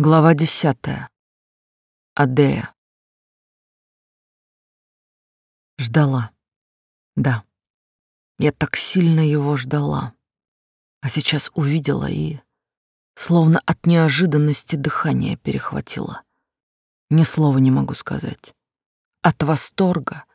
Глава десятая. Адея. Ждала. Да. Я так сильно его ждала. А сейчас увидела и... Словно от неожиданности дыхание перехватило. Ни слова не могу сказать. От восторга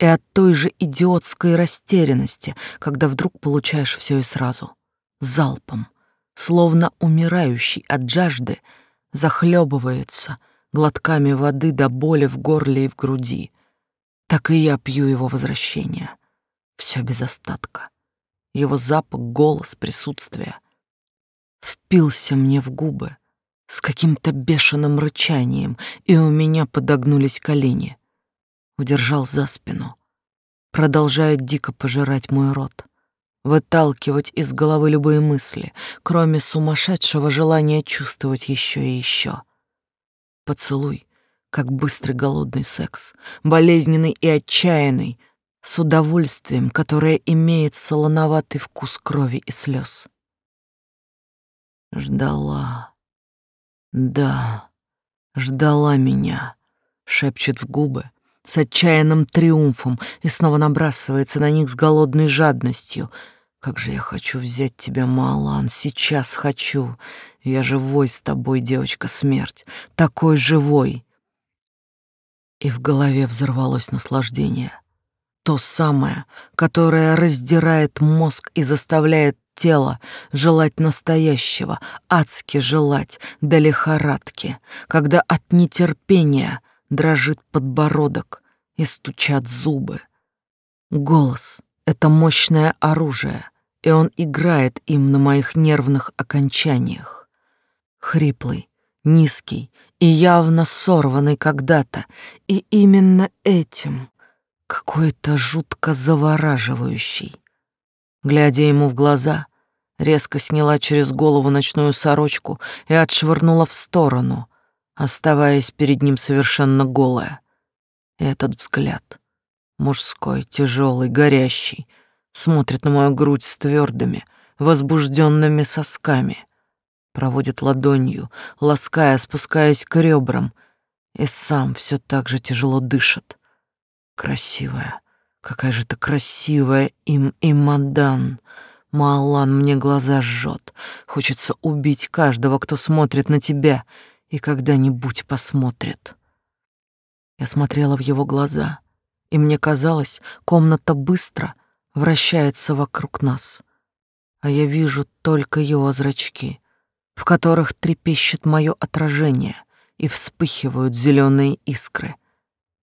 и от той же идиотской растерянности, когда вдруг получаешь все и сразу. Залпом. Словно умирающий от жажды — захлебывается глотками воды до боли в горле и в груди. Так и я пью его возвращение. Все без остатка. Его запах, голос, присутствие. Впился мне в губы с каким-то бешеным рычанием, и у меня подогнулись колени. Удержал за спину. Продолжает дико пожирать мой рот выталкивать из головы любые мысли, кроме сумасшедшего желания чувствовать еще и еще. Поцелуй, как быстрый голодный секс, болезненный и отчаянный, с удовольствием, которое имеет солоноватый вкус крови и слез. Ждала. Да, ждала меня, шепчет в губы, с отчаянным триумфом и снова набрасывается на них с голодной жадностью — как же я хочу взять тебя, Малан, сейчас хочу. Я живой с тобой, девочка, смерть, такой живой. И в голове взорвалось наслаждение. То самое, которое раздирает мозг и заставляет тело желать настоящего, адски желать до лихорадки, когда от нетерпения дрожит подбородок и стучат зубы. Голос — это мощное оружие, и он играет им на моих нервных окончаниях. Хриплый, низкий и явно сорванный когда-то, и именно этим какой-то жутко завораживающий. Глядя ему в глаза, резко сняла через голову ночную сорочку и отшвырнула в сторону, оставаясь перед ним совершенно голая. Этот взгляд, мужской, тяжелый, горящий — смотрит на мою грудь с твердыми, возбужденными сосками, проводит ладонью, лаская, спускаясь к ребрам, и сам все так же тяжело дышит. Красивая, какая же ты красивая, им и мадан. Малан мне глаза жжет. Хочется убить каждого, кто смотрит на тебя и когда-нибудь посмотрит. Я смотрела в его глаза, и мне казалось, комната быстро — вращается вокруг нас, а я вижу только его зрачки, в которых трепещет мое отражение и вспыхивают зеленые искры.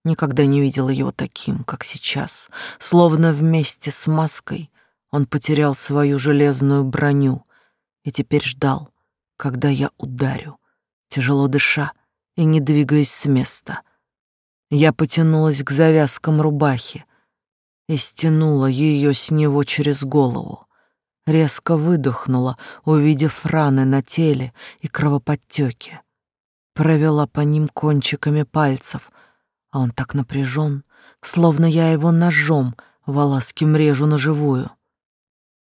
Никогда не видела его таким, как сейчас, словно вместе с маской он потерял свою железную броню и теперь ждал, когда я ударю, тяжело дыша и не двигаясь с места. Я потянулась к завязкам рубахи, и стянула ее с него через голову. Резко выдохнула, увидев раны на теле и кровоподтеки. Провела по ним кончиками пальцев, а он так напряжен, словно я его ножом волоским режу на живую.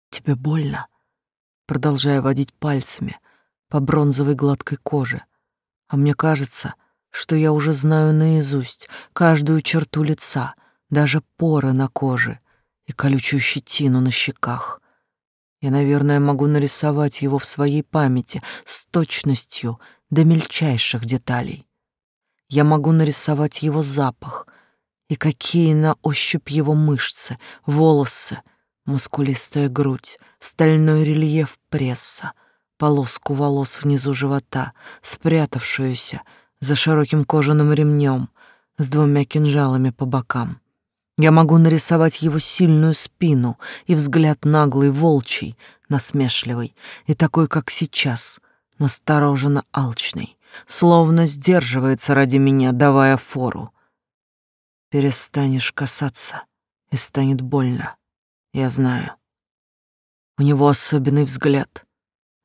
«Тебе больно?» Продолжая водить пальцами по бронзовой гладкой коже. А мне кажется, что я уже знаю наизусть каждую черту лица — даже поры на коже и колючую щетину на щеках. Я, наверное, могу нарисовать его в своей памяти с точностью до мельчайших деталей. Я могу нарисовать его запах и какие на ощупь его мышцы, волосы, мускулистая грудь, стальной рельеф пресса, полоску волос внизу живота, спрятавшуюся за широким кожаным ремнем с двумя кинжалами по бокам. Я могу нарисовать его сильную спину и взгляд наглый, волчий, насмешливый, и такой, как сейчас, настороженно алчный, словно сдерживается ради меня, давая фору. Перестанешь касаться, и станет больно, я знаю. У него особенный взгляд.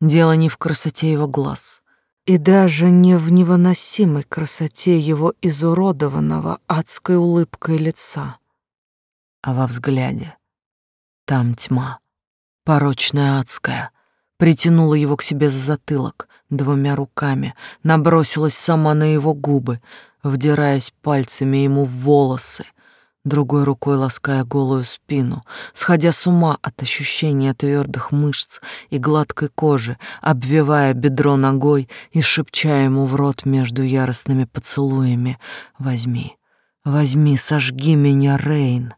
Дело не в красоте его глаз, и даже не в невыносимой красоте его изуродованного адской улыбкой лица а во взгляде. Там тьма, порочная адская, притянула его к себе за затылок, двумя руками набросилась сама на его губы, вдираясь пальцами ему в волосы, другой рукой лаская голую спину, сходя с ума от ощущения твердых мышц и гладкой кожи, обвивая бедро ногой и шепча ему в рот между яростными поцелуями «Возьми, возьми, сожги меня, Рейн!»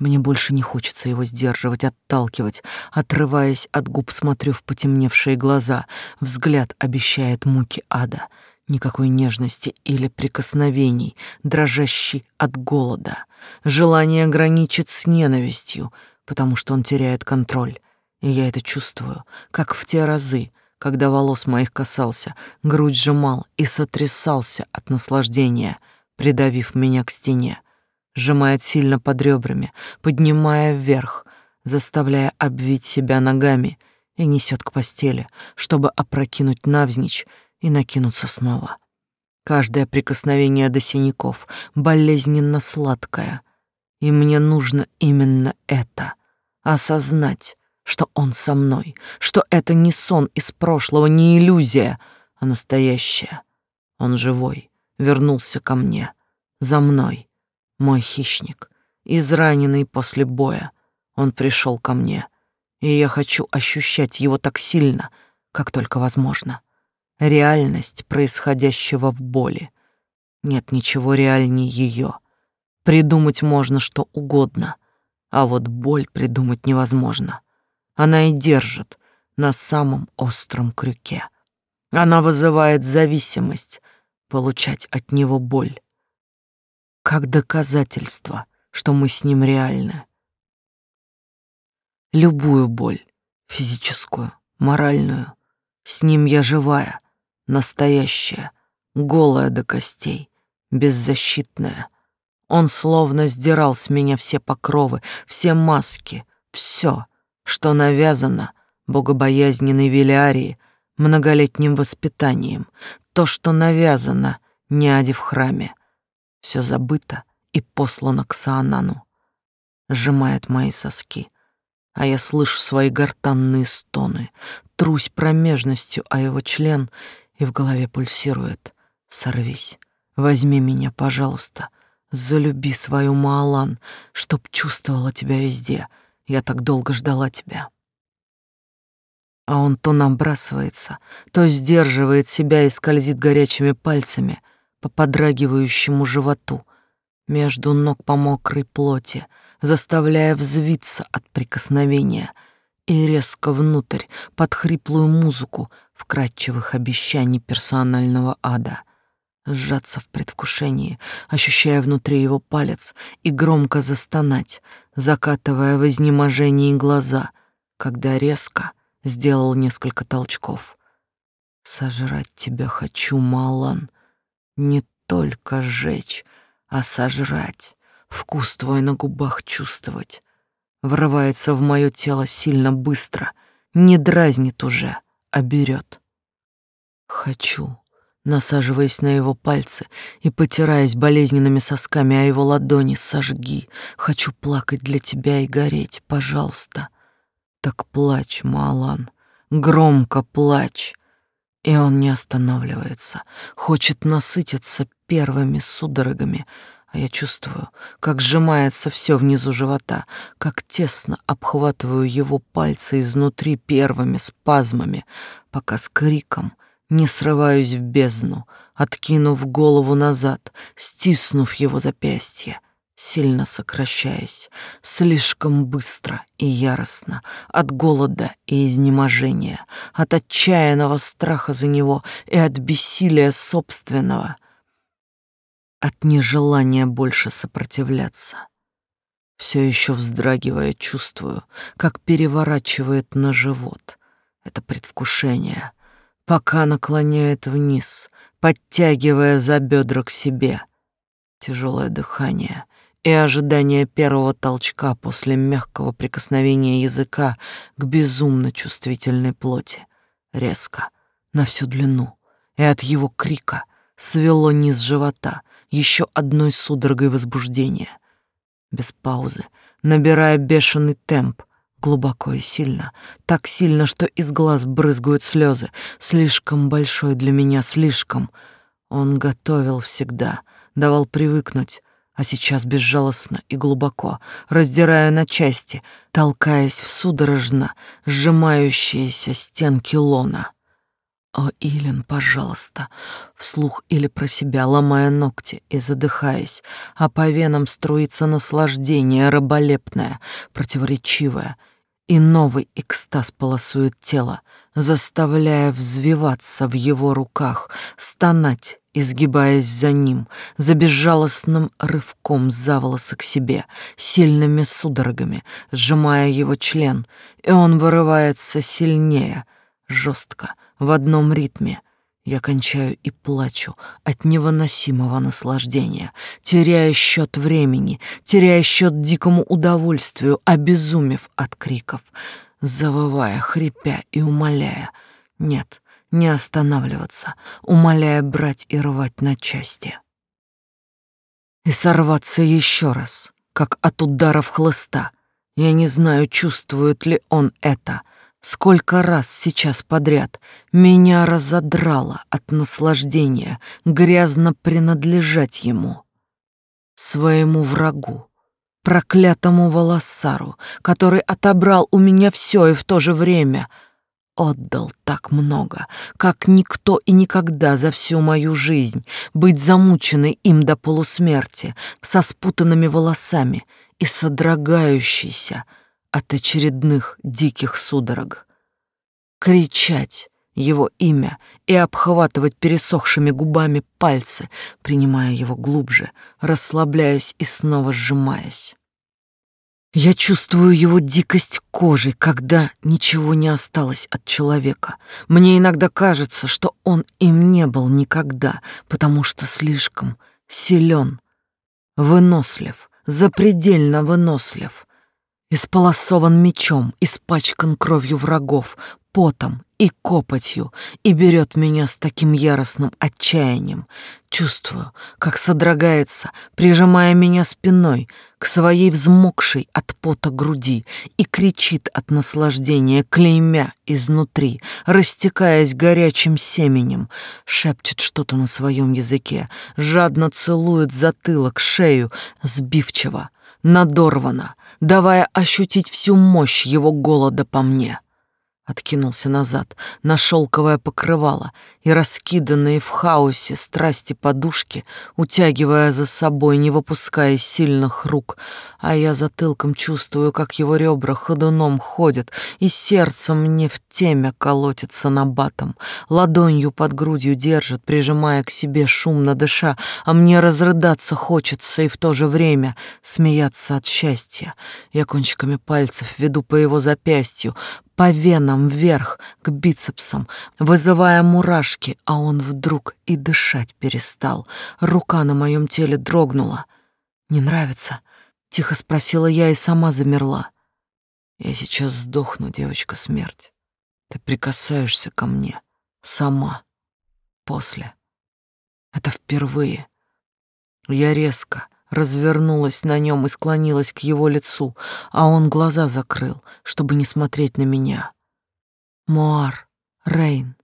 Мне больше не хочется его сдерживать, отталкивать. Отрываясь от губ, смотрю в потемневшие глаза. Взгляд обещает муки ада. Никакой нежности или прикосновений, дрожащий от голода. Желание граничит с ненавистью, потому что он теряет контроль. И я это чувствую, как в те разы, когда волос моих касался, грудь сжимал и сотрясался от наслаждения, придавив меня к стене сжимает сильно под ребрами, поднимая вверх, заставляя обвить себя ногами и несет к постели, чтобы опрокинуть навзничь и накинуться снова. Каждое прикосновение до синяков болезненно сладкое, и мне нужно именно это — осознать, что он со мной, что это не сон из прошлого, не иллюзия, а настоящее. Он живой, вернулся ко мне, за мной, мой хищник, израненный после боя. Он пришел ко мне, и я хочу ощущать его так сильно, как только возможно. Реальность происходящего в боли. Нет ничего реальнее ее. Придумать можно что угодно, а вот боль придумать невозможно. Она и держит на самом остром крюке. Она вызывает зависимость, получать от него боль как доказательство, что мы с ним реальны. Любую боль, физическую, моральную, с ним я живая, настоящая, голая до костей, беззащитная. Он словно сдирал с меня все покровы, все маски, все, что навязано богобоязненной Велиарии многолетним воспитанием, то, что навязано няде в храме, все забыто и послано к Саанану. Сжимает мои соски, а я слышу свои гортанные стоны, трусь промежностью, а его член и в голове пульсирует. Сорвись, возьми меня, пожалуйста, залюби свою Маалан, чтоб чувствовала тебя везде. Я так долго ждала тебя. А он то набрасывается, то сдерживает себя и скользит горячими пальцами, по подрагивающему животу, между ног по мокрой плоти, заставляя взвиться от прикосновения и резко внутрь под хриплую музыку вкрадчивых обещаний персонального ада сжаться в предвкушении, ощущая внутри его палец, и громко застонать, закатывая в изнеможении глаза, когда резко сделал несколько толчков. «Сожрать тебя хочу, Малан», не только сжечь, а сожрать, вкус твой на губах чувствовать. Врывается в мое тело сильно быстро, не дразнит уже, а берет. Хочу, насаживаясь на его пальцы и потираясь болезненными сосками о его ладони, сожги. Хочу плакать для тебя и гореть, пожалуйста. Так плачь, Малан, громко плачь. И он не останавливается, хочет насытиться первыми судорогами, а я чувствую, как сжимается все внизу живота, как тесно обхватываю его пальцы изнутри первыми спазмами, пока с криком не срываюсь в бездну, откинув голову назад, стиснув его запястье — сильно сокращаясь, слишком быстро и яростно, от голода и изнеможения, от отчаянного страха за него и от бессилия собственного, от нежелания больше сопротивляться. Все еще вздрагивая, чувствую, как переворачивает на живот. Это предвкушение, пока наклоняет вниз, подтягивая за бедра к себе. Тяжелое дыхание — и ожидание первого толчка после мягкого прикосновения языка к безумно чувствительной плоти. Резко, на всю длину, и от его крика свело низ живота еще одной судорогой возбуждения. Без паузы, набирая бешеный темп, глубоко и сильно, так сильно, что из глаз брызгают слезы, слишком большой для меня, слишком. Он готовил всегда, давал привыкнуть, а сейчас безжалостно и глубоко, раздирая на части, толкаясь в судорожно сжимающиеся стенки лона. О, Илен, пожалуйста, вслух или про себя, ломая ногти и задыхаясь, а по венам струится наслаждение раболепное, противоречивое, и новый экстаз полосует тело, заставляя взвиваться в его руках, стонать, изгибаясь за ним, за безжалостным рывком за волосы к себе, сильными судорогами, сжимая его член, и он вырывается сильнее, жестко, в одном ритме. Я кончаю и плачу от невыносимого наслаждения, теряя счет времени, теряя счет дикому удовольствию, обезумев от криков, завывая, хрипя и умоляя. Нет, не останавливаться, умоляя брать и рвать на части. И сорваться еще раз, как от ударов хлыста. Я не знаю, чувствует ли он это, Сколько раз сейчас подряд меня разодрало от наслаждения грязно принадлежать ему, своему врагу, проклятому волосару, который отобрал у меня все и в то же время отдал так много, как никто и никогда за всю мою жизнь, быть замученной им до полусмерти, со спутанными волосами и содрогающейся, от очередных диких судорог. Кричать его имя и обхватывать пересохшими губами пальцы, принимая его глубже, расслабляясь и снова сжимаясь. Я чувствую его дикость кожи, когда ничего не осталось от человека. Мне иногда кажется, что он им не был никогда, потому что слишком силен, вынослив, запредельно вынослив, Исполосован мечом, испачкан кровью врагов, потом и копотью, и берет меня с таким яростным отчаянием. Чувствую, как содрогается, прижимая меня спиной к своей взмокшей от пота груди и кричит от наслаждения, клеймя изнутри, растекаясь горячим семенем, шепчет что-то на своем языке, жадно целует затылок, шею, сбивчиво, надорвано, давая ощутить всю мощь его голода по мне откинулся назад на шелковое покрывало и раскиданные в хаосе страсти подушки, утягивая за собой, не выпуская сильных рук, а я затылком чувствую, как его ребра ходуном ходят, и сердце мне в темя колотится на батом, ладонью под грудью держит, прижимая к себе шумно дыша, а мне разрыдаться хочется и в то же время смеяться от счастья. Я кончиками пальцев веду по его запястью, по венам вверх, к бицепсам, вызывая мурашки, а он вдруг и дышать перестал. Рука на моем теле дрогнула. «Не нравится?» — тихо спросила я и сама замерла. «Я сейчас сдохну, девочка, смерть. Ты прикасаешься ко мне. Сама. После. Это впервые. Я резко, развернулась на нем и склонилась к его лицу, а он глаза закрыл, чтобы не смотреть на меня. Муар, Рейн,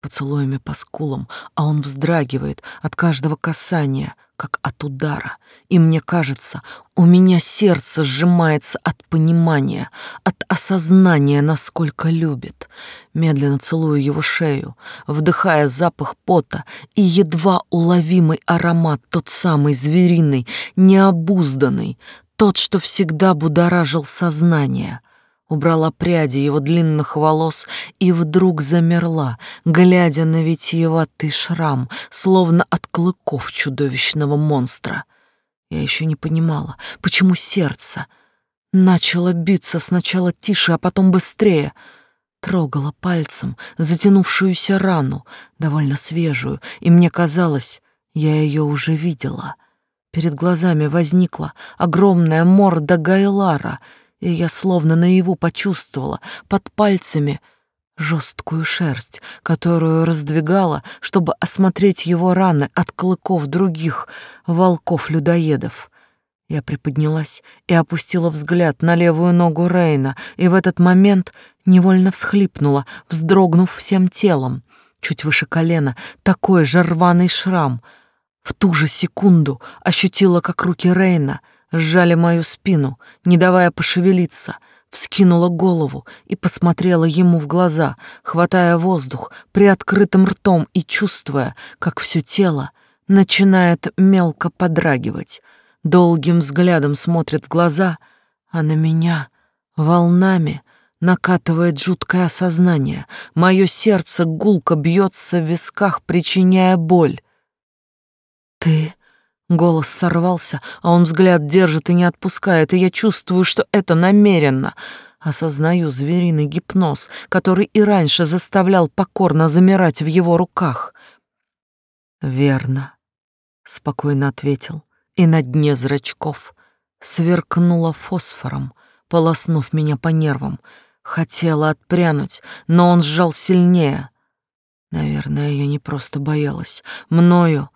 поцелуями по скулам, а он вздрагивает от каждого касания — как от удара, и мне кажется, у меня сердце сжимается от понимания, от осознания, насколько любит. Медленно целую его шею, вдыхая запах пота и едва уловимый аромат, тот самый звериный, необузданный, тот, что всегда будоражил сознание — убрала пряди его длинных волос и вдруг замерла, глядя на витиеватый шрам, словно от клыков чудовищного монстра. Я еще не понимала, почему сердце начало биться сначала тише, а потом быстрее. Трогала пальцем затянувшуюся рану, довольно свежую, и мне казалось, я ее уже видела. Перед глазами возникла огромная морда Гайлара — и я словно наяву почувствовала под пальцами жесткую шерсть, которую раздвигала, чтобы осмотреть его раны от клыков других волков-людоедов. Я приподнялась и опустила взгляд на левую ногу Рейна, и в этот момент невольно всхлипнула, вздрогнув всем телом. Чуть выше колена такой же рваный шрам. В ту же секунду ощутила, как руки Рейна сжали мою спину, не давая пошевелиться, вскинула голову и посмотрела ему в глаза, хватая воздух приоткрытым ртом и чувствуя, как все тело начинает мелко подрагивать — долгим взглядом смотрит в глаза, а на меня волнами накатывает жуткое осознание. Мое сердце гулко бьется в висках, причиняя боль. «Ты...» Голос сорвался, а он взгляд держит и не отпускает, и я чувствую, что это намеренно. Осознаю звериный гипноз, который и раньше заставлял покорно замирать в его руках. «Верно», — спокойно ответил и на дне зрачков сверкнула фосфором, полоснув меня по нервам. Хотела отпрянуть, но он сжал сильнее. Наверное, я не просто боялась. Мною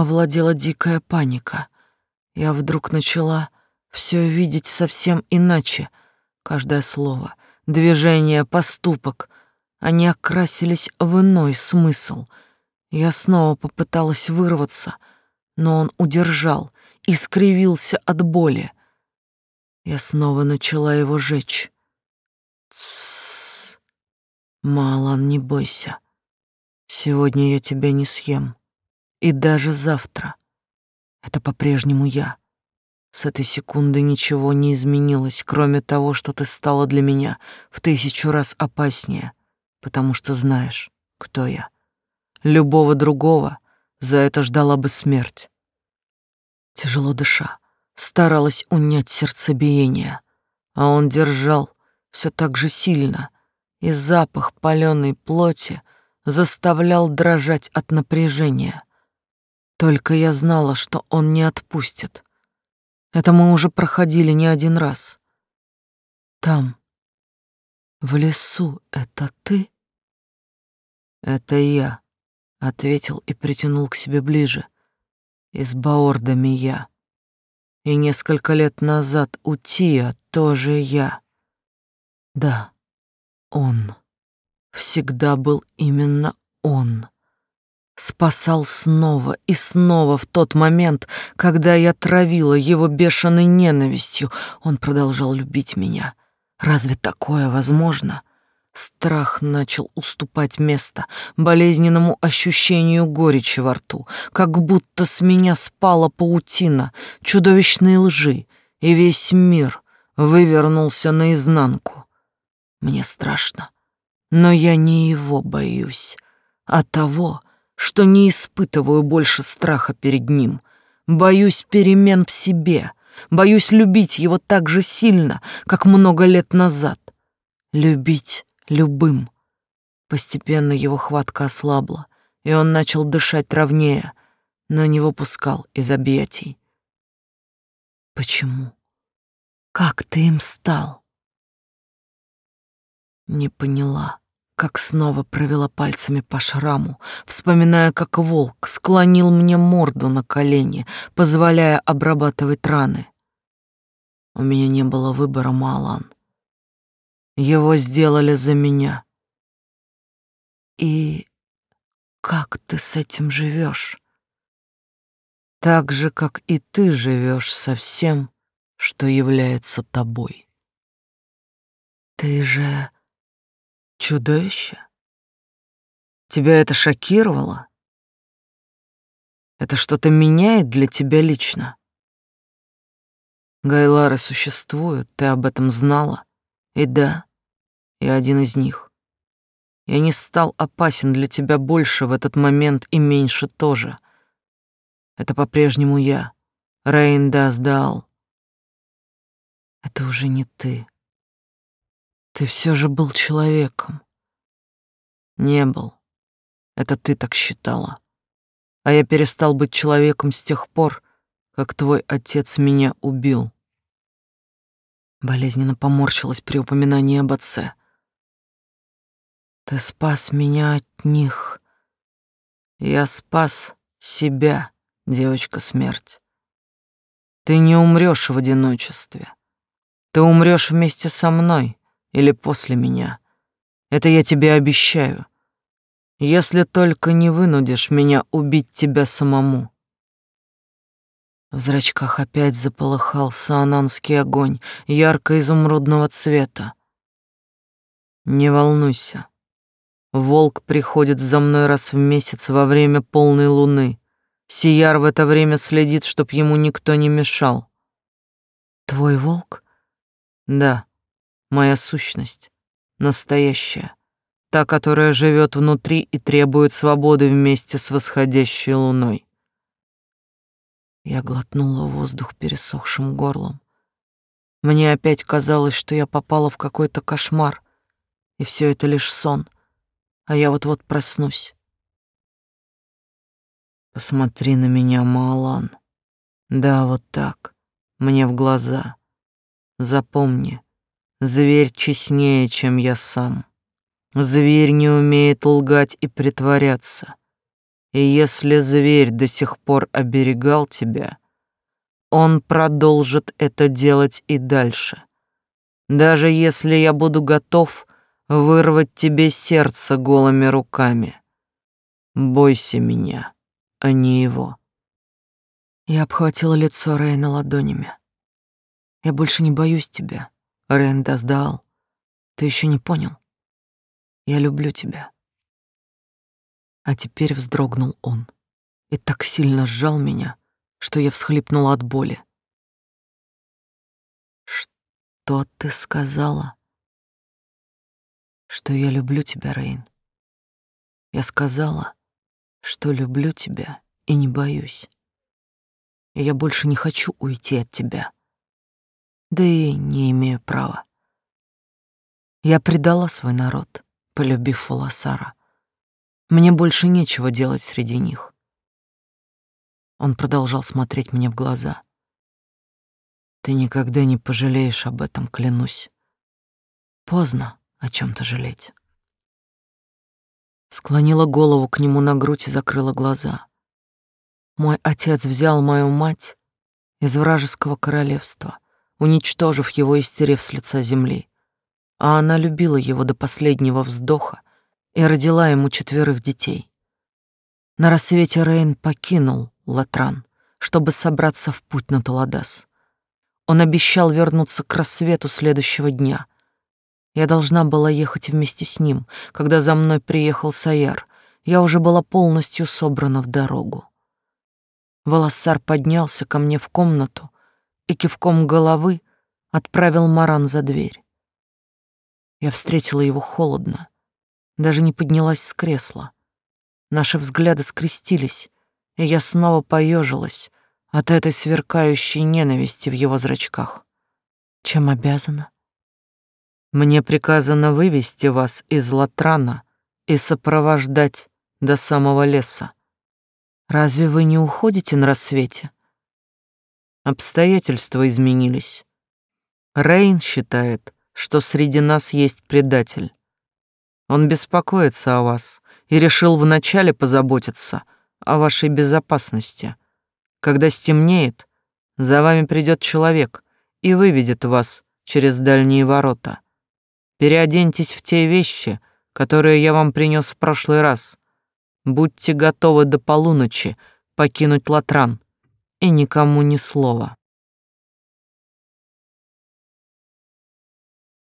овладела дикая паника. Я вдруг начала все видеть совсем иначе. Каждое слово, движение, поступок, они окрасились в иной смысл. Я снова попыталась вырваться, но он удержал, и скривился от боли. Я снова начала его жечь. Тссс. Малан, не бойся. Сегодня я тебя не съем. И даже завтра. Это по-прежнему я. С этой секунды ничего не изменилось, кроме того, что ты стала для меня в тысячу раз опаснее, потому что знаешь, кто я. Любого другого за это ждала бы смерть тяжело дыша, старалась унять сердцебиение, а он держал все так же сильно, и запах паленой плоти заставлял дрожать от напряжения. Только я знала, что он не отпустит. Это мы уже проходили не один раз. Там, в лесу, это ты? Это я, ответил и притянул к себе ближе, и с Баордами я. И несколько лет назад у Тия тоже я. Да, он. Всегда был именно он. Спасал снова и снова в тот момент, когда я травила его бешеной ненавистью. Он продолжал любить меня. Разве такое возможно? Страх начал уступать место болезненному ощущению горечи во рту, как будто с меня спала паутина чудовищной лжи, и весь мир вывернулся наизнанку. Мне страшно, но я не его боюсь, а того, что не испытываю больше страха перед ним. Боюсь перемен в себе, боюсь любить его так же сильно, как много лет назад. Любить любым. Постепенно его хватка ослабла, и он начал дышать ровнее, но не выпускал из объятий. Почему? Как ты им стал? Не поняла, как снова провела пальцами по шраму, вспоминая, как волк склонил мне морду на колени, позволяя обрабатывать раны. У меня не было выбора, Малан. Его сделали за меня. И как ты с этим живешь? Так же, как и ты живешь со всем, что является тобой. Ты же чудовище? Тебя это шокировало? Это что-то меняет для тебя лично? Гайлары существуют, ты об этом знала. И да, я один из них. Я не стал опасен для тебя больше в этот момент и меньше тоже. Это по-прежнему я, Рейн Даздал. Это уже не ты. Ты все же был человеком. Не был. Это ты так считала. А я перестал быть человеком с тех пор, как твой отец меня убил. Болезненно поморщилась при упоминании об отце. Ты спас меня от них. Я спас себя, девочка смерть. Ты не умрёшь в одиночестве. Ты умрёшь вместе со мной или после меня. Это я тебе обещаю. Если только не вынудишь меня убить тебя самому. В зрачках опять заполыхал саананский огонь ярко-изумрудного цвета. Не волнуйся. Волк приходит за мной раз в месяц во время полной луны. Сияр в это время следит, чтоб ему никто не мешал. Твой волк? Да, моя сущность, настоящая, та, которая живет внутри и требует свободы вместе с восходящей луной. Я глотнула воздух пересохшим горлом. Мне опять казалось, что я попала в какой-то кошмар, и все это лишь сон, а я вот-вот проснусь. Посмотри на меня, Малан. Да, вот так, мне в глаза. Запомни, зверь честнее, чем я сам. Зверь не умеет лгать и притворяться. И если зверь до сих пор оберегал тебя, он продолжит это делать и дальше. Даже если я буду готов вырвать тебе сердце голыми руками. Бойся меня, а не его. Я обхватила лицо Рейна ладонями. Я больше не боюсь тебя, Рейн Даздаал. Ты еще не понял? Я люблю тебя. А теперь вздрогнул он и так сильно сжал меня, что я всхлипнула от боли. Что ты сказала? что я люблю тебя, Рейн. Я сказала, что люблю тебя и не боюсь. И я больше не хочу уйти от тебя. Да и не имею права. Я предала свой народ, полюбив Волосара. Мне больше нечего делать среди них. Он продолжал смотреть мне в глаза. Ты никогда не пожалеешь об этом, клянусь. Поздно о чем-то жалеть. Склонила голову к нему на грудь и закрыла глаза. Мой отец взял мою мать из вражеского королевства, уничтожив его и стерев с лица земли. А она любила его до последнего вздоха и родила ему четверых детей. На рассвете Рейн покинул Латран, чтобы собраться в путь на Таладас. Он обещал вернуться к рассвету следующего дня — я должна была ехать вместе с ним, когда за мной приехал Саяр. Я уже была полностью собрана в дорогу. Волоссар поднялся ко мне в комнату и кивком головы отправил Маран за дверь. Я встретила его холодно, даже не поднялась с кресла. Наши взгляды скрестились, и я снова поежилась от этой сверкающей ненависти в его зрачках. Чем обязана? Мне приказано вывести вас из Латрана и сопровождать до самого леса. Разве вы не уходите на рассвете? Обстоятельства изменились. Рейн считает, что среди нас есть предатель. Он беспокоится о вас и решил вначале позаботиться о вашей безопасности. Когда стемнеет, за вами придет человек и выведет вас через дальние ворота. Переоденьтесь в те вещи, которые я вам принес в прошлый раз. Будьте готовы до полуночи покинуть Латран, и никому ни слова.